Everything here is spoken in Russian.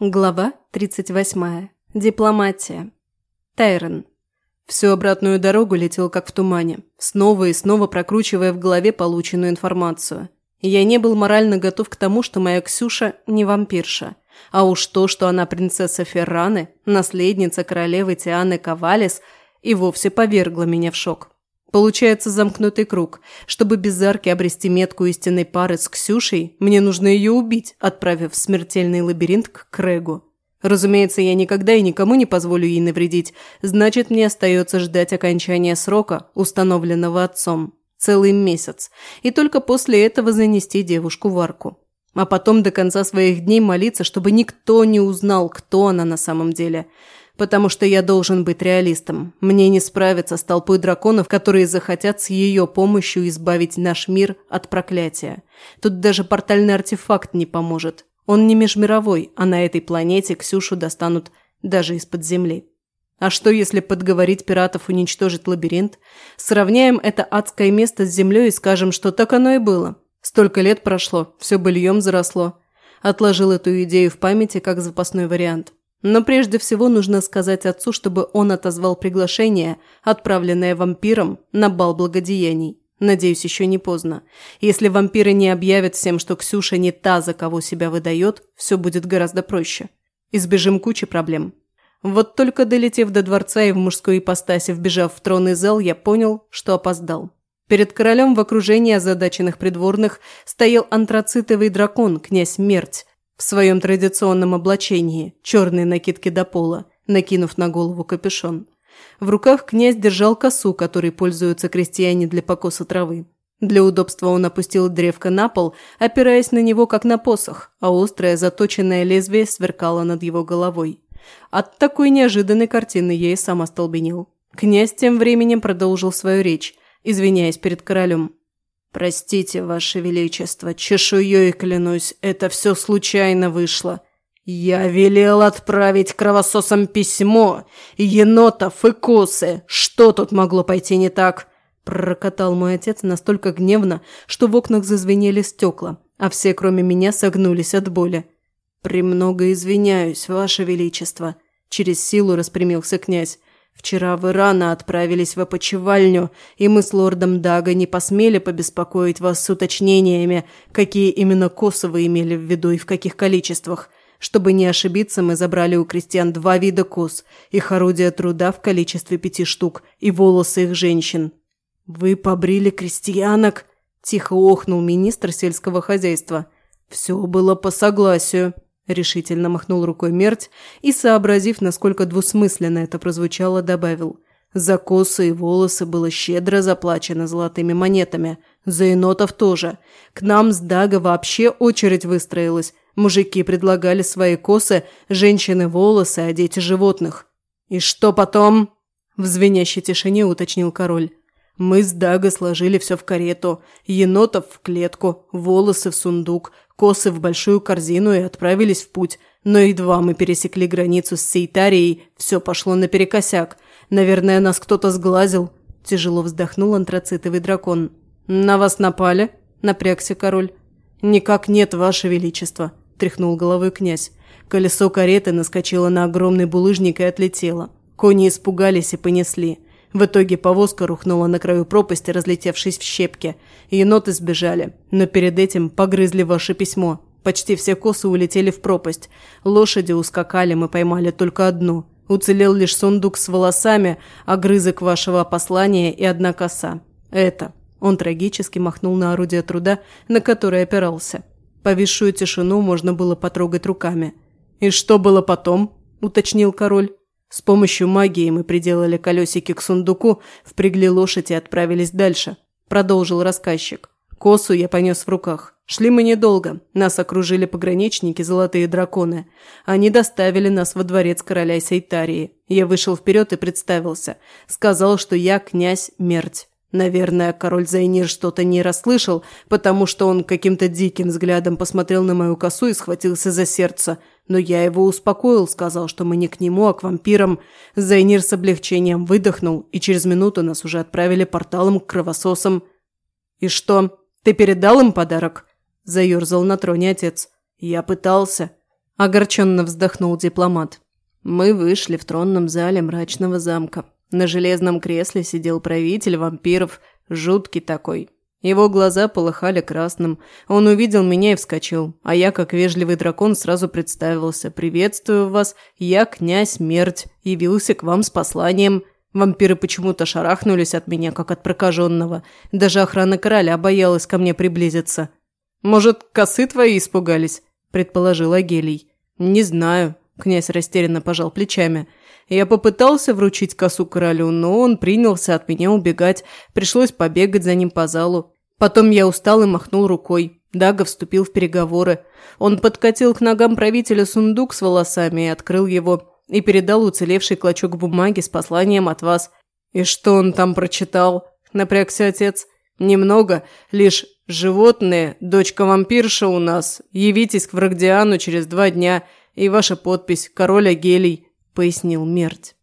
Глава 38. Дипломатия. Тайрон. Всю обратную дорогу летел как в тумане, снова и снова прокручивая в голове полученную информацию. Я не был морально готов к тому, что моя Ксюша не вампирша. А уж то, что она принцесса Ферраны, наследница королевы Тианы Кавалис, и вовсе повергла меня в шок. Получается замкнутый круг. Чтобы без арки обрести метку истинной пары с Ксюшей, мне нужно ее убить, отправив в смертельный лабиринт к Крэгу. Разумеется, я никогда и никому не позволю ей навредить, значит, мне остается ждать окончания срока, установленного отцом. Целый месяц. И только после этого занести девушку в арку. А потом до конца своих дней молиться, чтобы никто не узнал, кто она на самом деле – потому что я должен быть реалистом. Мне не справиться с толпой драконов, которые захотят с ее помощью избавить наш мир от проклятия. Тут даже портальный артефакт не поможет. Он не межмировой, а на этой планете Ксюшу достанут даже из-под земли. А что, если подговорить пиратов уничтожить лабиринт? Сравняем это адское место с землей и скажем, что так оно и было. Столько лет прошло, все быльем заросло. Отложил эту идею в памяти как запасной вариант. Но прежде всего нужно сказать отцу, чтобы он отозвал приглашение, отправленное вампиром на бал благодеяний. Надеюсь, еще не поздно. Если вампиры не объявят всем, что Ксюша не та, за кого себя выдает, все будет гораздо проще. Избежим кучи проблем. Вот только долетев до дворца и в мужской ипостаси вбежав в тронный зал, я понял, что опоздал. Перед королем в окружении озадаченных придворных стоял антрацитовый дракон, князь Мерть, в своем традиционном облачении, черной накидки до пола, накинув на голову капюшон. В руках князь держал косу, которой пользуются крестьяне для покоса травы. Для удобства он опустил древко на пол, опираясь на него как на посох, а острое заточенное лезвие сверкало над его головой. От такой неожиданной картины я и сам остолбенел. Князь тем временем продолжил свою речь, извиняясь перед королем. «Простите, Ваше Величество, чешуей клянусь, это все случайно вышло. Я велел отправить кровососам письмо, енотов и косы. Что тут могло пойти не так?» Прокатал мой отец настолько гневно, что в окнах зазвенели стекла, а все, кроме меня, согнулись от боли. «Премного извиняюсь, Ваше Величество», – через силу распрямился князь. Вчера вы рано отправились в опочивальню, и мы с лордом Дага не посмели побеспокоить вас с уточнениями, какие именно косы вы имели в виду и в каких количествах. Чтобы не ошибиться, мы забрали у крестьян два вида кос, их орудия труда в количестве пяти штук и волосы их женщин. «Вы побрили крестьянок?» – тихо охнул министр сельского хозяйства. «Все было по согласию», – решительно махнул рукой Мерть и, сообразив, насколько двусмысленно это прозвучало, добавил. За косы и волосы было щедро заплачено золотыми монетами. За енотов тоже. К нам с Дага вообще очередь выстроилась. Мужики предлагали свои косы, женщины – волосы, а дети – животных. «И что потом?» – в звенящей тишине уточнил король. Мы с Дага сложили все в карету, енотов в клетку, волосы в сундук, косы в большую корзину и отправились в путь. Но едва мы пересекли границу с Сейтарией, все пошло наперекосяк. Наверное, нас кто-то сглазил. Тяжело вздохнул антрацитовый дракон. «На вас напали?» – напрягся король. «Никак нет, ваше величество», – тряхнул головой князь. Колесо кареты наскочило на огромный булыжник и отлетело. Кони испугались и понесли. В итоге повозка рухнула на краю пропасти, разлетевшись в щепки. Еноты сбежали, но перед этим погрызли ваше письмо. Почти все косы улетели в пропасть. Лошади ускакали, мы поймали только одну. Уцелел лишь сундук с волосами, огрызок вашего послания и одна коса. Это. Он трагически махнул на орудие труда, на которое опирался. Повисшую тишину можно было потрогать руками. «И что было потом?» – уточнил король. С помощью магии мы приделали колесики к сундуку, впрягли лошадь и отправились дальше», – продолжил рассказчик. Косу я понес в руках. Шли мы недолго. Нас окружили пограничники, золотые драконы. Они доставили нас во дворец короля Сейтарии. Я вышел вперед и представился. Сказал, что я князь Мерть. Наверное, король Зайнир что-то не расслышал, потому что он каким-то диким взглядом посмотрел на мою косу и схватился за сердце – но я его успокоил, сказал, что мы не к нему, а к вампирам. Зайнир с облегчением выдохнул, и через минуту нас уже отправили порталом к кровососам. «И что, ты передал им подарок?» – заерзал на троне отец. «Я пытался». – огорченно вздохнул дипломат. Мы вышли в тронном зале мрачного замка. На железном кресле сидел правитель вампиров, жуткий такой. Его глаза полыхали красным. Он увидел меня и вскочил, а я, как вежливый дракон, сразу представился. «Приветствую вас, я князь Смерть, явился к вам с посланием». Вампиры почему-то шарахнулись от меня, как от прокаженного. Даже охрана короля боялась ко мне приблизиться. «Может, косы твои испугались?» – предположил Агелий. «Не знаю», – князь растерянно пожал плечами. Я попытался вручить косу королю, но он принялся от меня убегать. Пришлось побегать за ним по залу. Потом я устал и махнул рукой. Дага вступил в переговоры. Он подкатил к ногам правителя сундук с волосами и открыл его. И передал уцелевший клочок бумаги с посланием от вас. «И что он там прочитал?» – напрягся отец. «Немного. Лишь животные, дочка-вампирша у нас. Явитесь к Врагдиану через два дня. И ваша подпись – король Агелий», – пояснил Мерть.